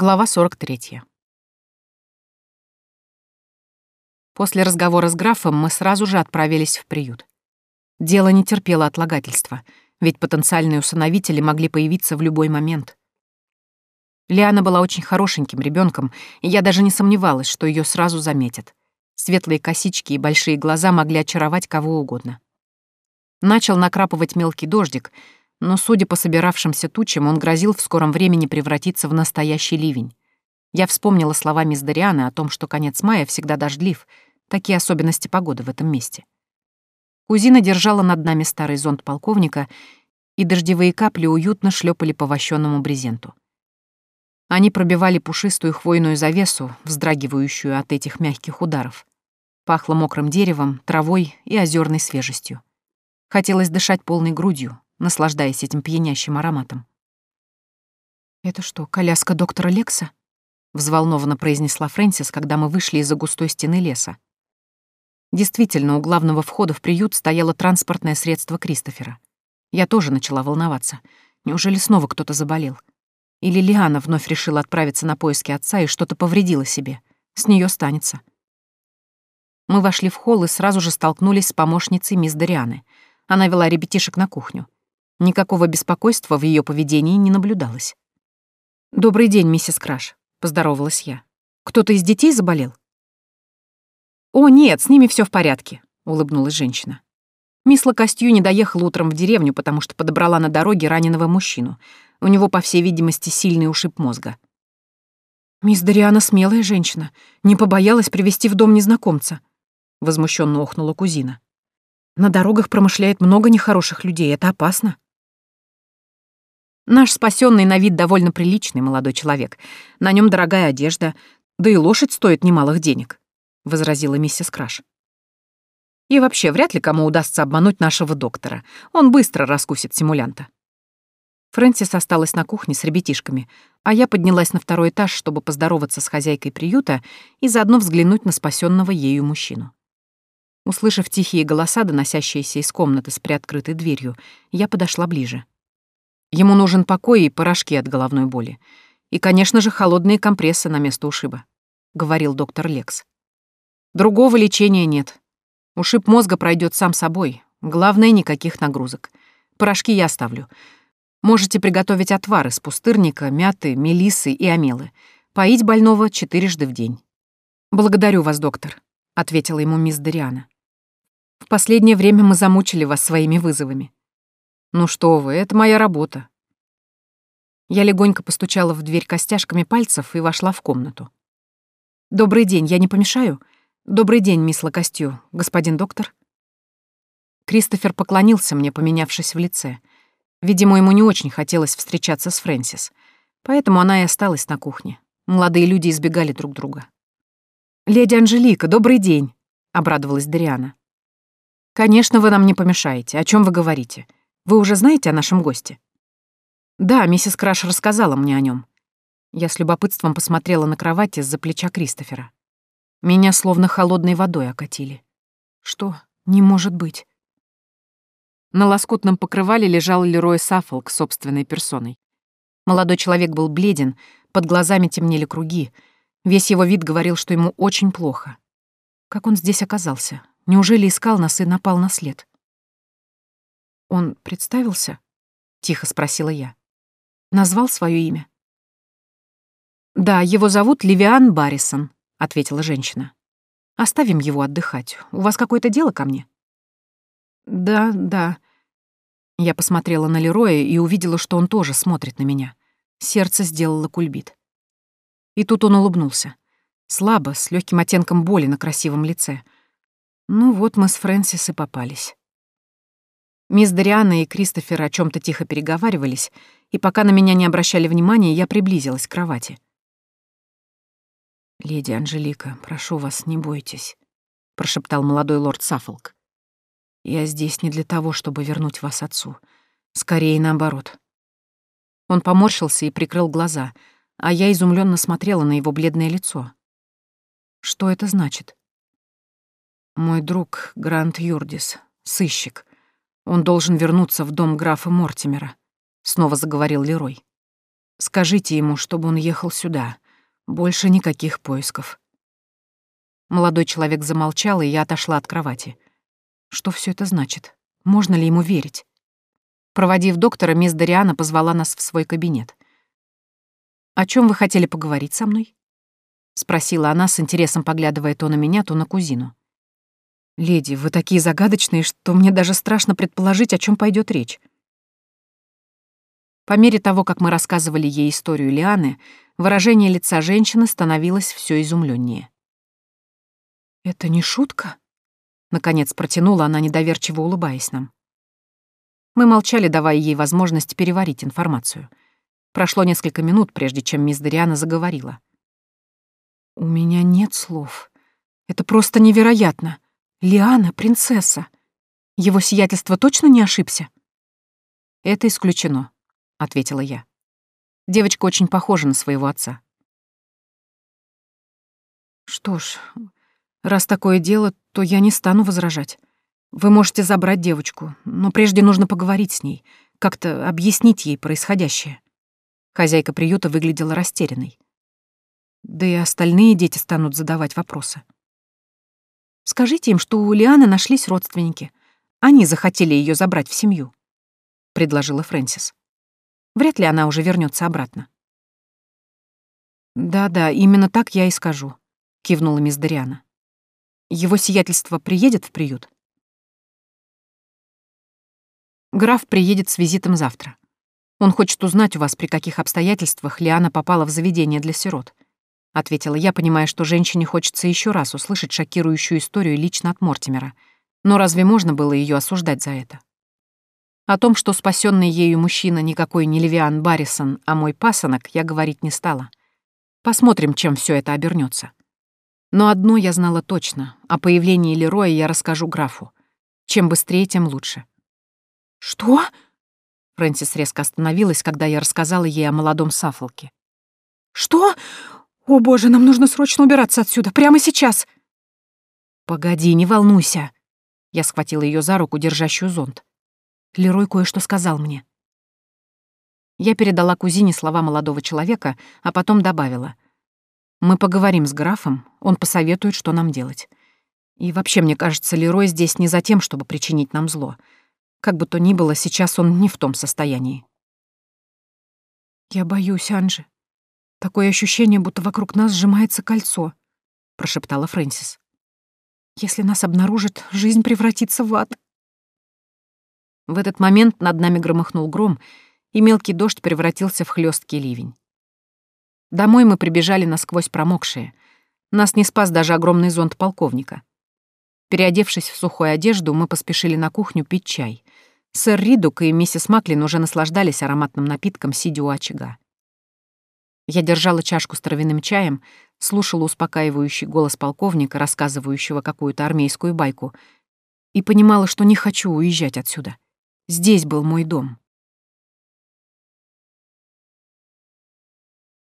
Глава 43. После разговора с графом мы сразу же отправились в приют. Дело не терпело отлагательства, ведь потенциальные усыновители могли появиться в любой момент. Лиана была очень хорошеньким ребенком, и я даже не сомневалась, что ее сразу заметят. Светлые косички и большие глаза могли очаровать кого угодно. Начал накрапывать мелкий дождик, но, судя по собиравшимся тучам, он грозил в скором времени превратиться в настоящий ливень. Я вспомнила слова мисс Дарианы о том, что конец мая всегда дождлив, такие особенности погоды в этом месте. Кузина держала над нами старый зонт полковника, и дождевые капли уютно шлепали по вощенному брезенту. Они пробивали пушистую хвойную завесу, вздрагивающую от этих мягких ударов. Пахло мокрым деревом, травой и озерной свежестью. Хотелось дышать полной грудью, наслаждаясь этим пьянящим ароматом. «Это что, коляска доктора Лекса?» — взволнованно произнесла Фрэнсис, когда мы вышли из-за густой стены леса. Действительно, у главного входа в приют стояло транспортное средство Кристофера. Я тоже начала волноваться. Неужели снова кто-то заболел? Или Лиана вновь решила отправиться на поиски отца и что-то повредила себе? С нее станется. Мы вошли в холл и сразу же столкнулись с помощницей мисс Дарианы. Она вела ребятишек на кухню. Никакого беспокойства в ее поведении не наблюдалось. «Добрый день, миссис Краш», — поздоровалась я. «Кто-то из детей заболел?» «О, нет, с ними все в порядке», — улыбнулась женщина. Мисс Лакостью не доехала утром в деревню, потому что подобрала на дороге раненого мужчину. У него, по всей видимости, сильный ушиб мозга. «Мисс Дариана смелая женщина, не побоялась привести в дом незнакомца», — возмущенно охнула кузина. «На дорогах промышляет много нехороших людей, это опасно». Наш спасенный на вид довольно приличный молодой человек. На нем дорогая одежда, да и лошадь стоит немалых денег», — возразила миссис Краш. «И вообще, вряд ли кому удастся обмануть нашего доктора. Он быстро раскусит симулянта». Фрэнсис осталась на кухне с ребятишками, а я поднялась на второй этаж, чтобы поздороваться с хозяйкой приюта и заодно взглянуть на спасенного ею мужчину. Услышав тихие голоса, доносящиеся из комнаты с приоткрытой дверью, я подошла ближе. Ему нужен покой и порошки от головной боли. И, конечно же, холодные компрессы на место ушиба», — говорил доктор Лекс. «Другого лечения нет. Ушиб мозга пройдет сам собой. Главное, никаких нагрузок. Порошки я оставлю. Можете приготовить отвар из пустырника, мяты, мелисы и амелы. Поить больного четырежды в день». «Благодарю вас, доктор», — ответила ему мисс Дариана. «В последнее время мы замучили вас своими вызовами». «Ну что вы, это моя работа». Я легонько постучала в дверь костяшками пальцев и вошла в комнату. «Добрый день, я не помешаю? Добрый день, мисс Лакостью, господин доктор». Кристофер поклонился мне, поменявшись в лице. Видимо, ему не очень хотелось встречаться с Фрэнсис, поэтому она и осталась на кухне. Молодые люди избегали друг друга. «Леди Анжелика, добрый день!» — обрадовалась Дариана. «Конечно, вы нам не помешаете. О чем вы говорите? Вы уже знаете о нашем госте?» «Да, миссис Краш рассказала мне о нем. Я с любопытством посмотрела на кровать из-за плеча Кристофера. Меня словно холодной водой окатили. Что? Не может быть. На лоскутном покрывале лежал Лерой Саффолк собственной персоной. Молодой человек был бледен, под глазами темнели круги. Весь его вид говорил, что ему очень плохо. Как он здесь оказался? Неужели искал нас и напал на след? «Он представился?» — тихо спросила я. «Назвал свое имя?» «Да, его зовут Ливиан Баррисон», — ответила женщина. «Оставим его отдыхать. У вас какое-то дело ко мне?» «Да, да». Я посмотрела на Лероя и увидела, что он тоже смотрит на меня. Сердце сделало кульбит. И тут он улыбнулся. Слабо, с легким оттенком боли на красивом лице. Ну вот мы с Фрэнсис и попались. Мисс Дариана и Кристофер о чем то тихо переговаривались, и пока на меня не обращали внимания, я приблизилась к кровати. «Леди Анжелика, прошу вас, не бойтесь», — прошептал молодой лорд Саффолк. «Я здесь не для того, чтобы вернуть вас отцу. Скорее наоборот». Он поморщился и прикрыл глаза, а я изумленно смотрела на его бледное лицо. Что это значит? Мой друг Грант Юрдис, сыщик, он должен вернуться в дом графа Мортимера, снова заговорил Лерой. Скажите ему, чтобы он ехал сюда. Больше никаких поисков. Молодой человек замолчал, и я отошла от кровати. Что все это значит? Можно ли ему верить? Проводив доктора, мисс Дариана позвала нас в свой кабинет. «О чем вы хотели поговорить со мной?» — спросила она с интересом, поглядывая то на меня, то на кузину. «Леди, вы такие загадочные, что мне даже страшно предположить, о чем пойдет речь». По мере того, как мы рассказывали ей историю Лианы, выражение лица женщины становилось все изумленнее. «Это не шутка?» — наконец протянула она, недоверчиво улыбаясь нам. Мы молчали, давая ей возможность переварить информацию. Прошло несколько минут, прежде чем мисс Дариана заговорила. «У меня нет слов. Это просто невероятно. Лиана — принцесса. Его сиятельство точно не ошибся?» «Это исключено», — ответила я. Девочка очень похожа на своего отца. Что ж, раз такое дело, то я не стану возражать. Вы можете забрать девочку, но прежде нужно поговорить с ней, как-то объяснить ей происходящее. Хозяйка приюта выглядела растерянной. Да и остальные дети станут задавать вопросы. Скажите им, что у Лианы нашлись родственники. Они захотели ее забрать в семью, — предложила Фрэнсис. Вряд ли она уже вернется обратно. «Да-да, именно так я и скажу», — кивнула мисс Дариана. «Его сиятельство приедет в приют?» «Граф приедет с визитом завтра. Он хочет узнать у вас, при каких обстоятельствах Лиана попала в заведение для сирот», — ответила я, понимая, что женщине хочется еще раз услышать шокирующую историю лично от Мортимера. Но разве можно было ее осуждать за это? О том, что спасенный ею мужчина никакой не Левиан Баррисон, а мой пасынок, я говорить не стала. Посмотрим, чем все это обернется. Но одно я знала точно. О появлении Лероя я расскажу графу. Чем быстрее, тем лучше. «Что?» Фрэнсис резко остановилась, когда я рассказала ей о молодом Саффолке. «Что? О, боже, нам нужно срочно убираться отсюда, прямо сейчас!» «Погоди, не волнуйся!» Я схватила ее за руку, держащую зонт. Лерой кое-что сказал мне. Я передала кузине слова молодого человека, а потом добавила. «Мы поговорим с графом, он посоветует, что нам делать. И вообще, мне кажется, Лерой здесь не за тем, чтобы причинить нам зло. Как бы то ни было, сейчас он не в том состоянии». «Я боюсь, Анжи. Такое ощущение, будто вокруг нас сжимается кольцо», — прошептала Фрэнсис. «Если нас обнаружат, жизнь превратится в ад». В этот момент над нами громыхнул гром, и мелкий дождь превратился в хлесткий ливень. Домой мы прибежали насквозь промокшие. Нас не спас даже огромный зонт полковника. Переодевшись в сухую одежду, мы поспешили на кухню пить чай. Сэр Ридук и миссис Маклин уже наслаждались ароматным напитком, сидя у очага. Я держала чашку с травяным чаем, слушала успокаивающий голос полковника, рассказывающего какую-то армейскую байку, и понимала, что не хочу уезжать отсюда. Здесь был мой дом.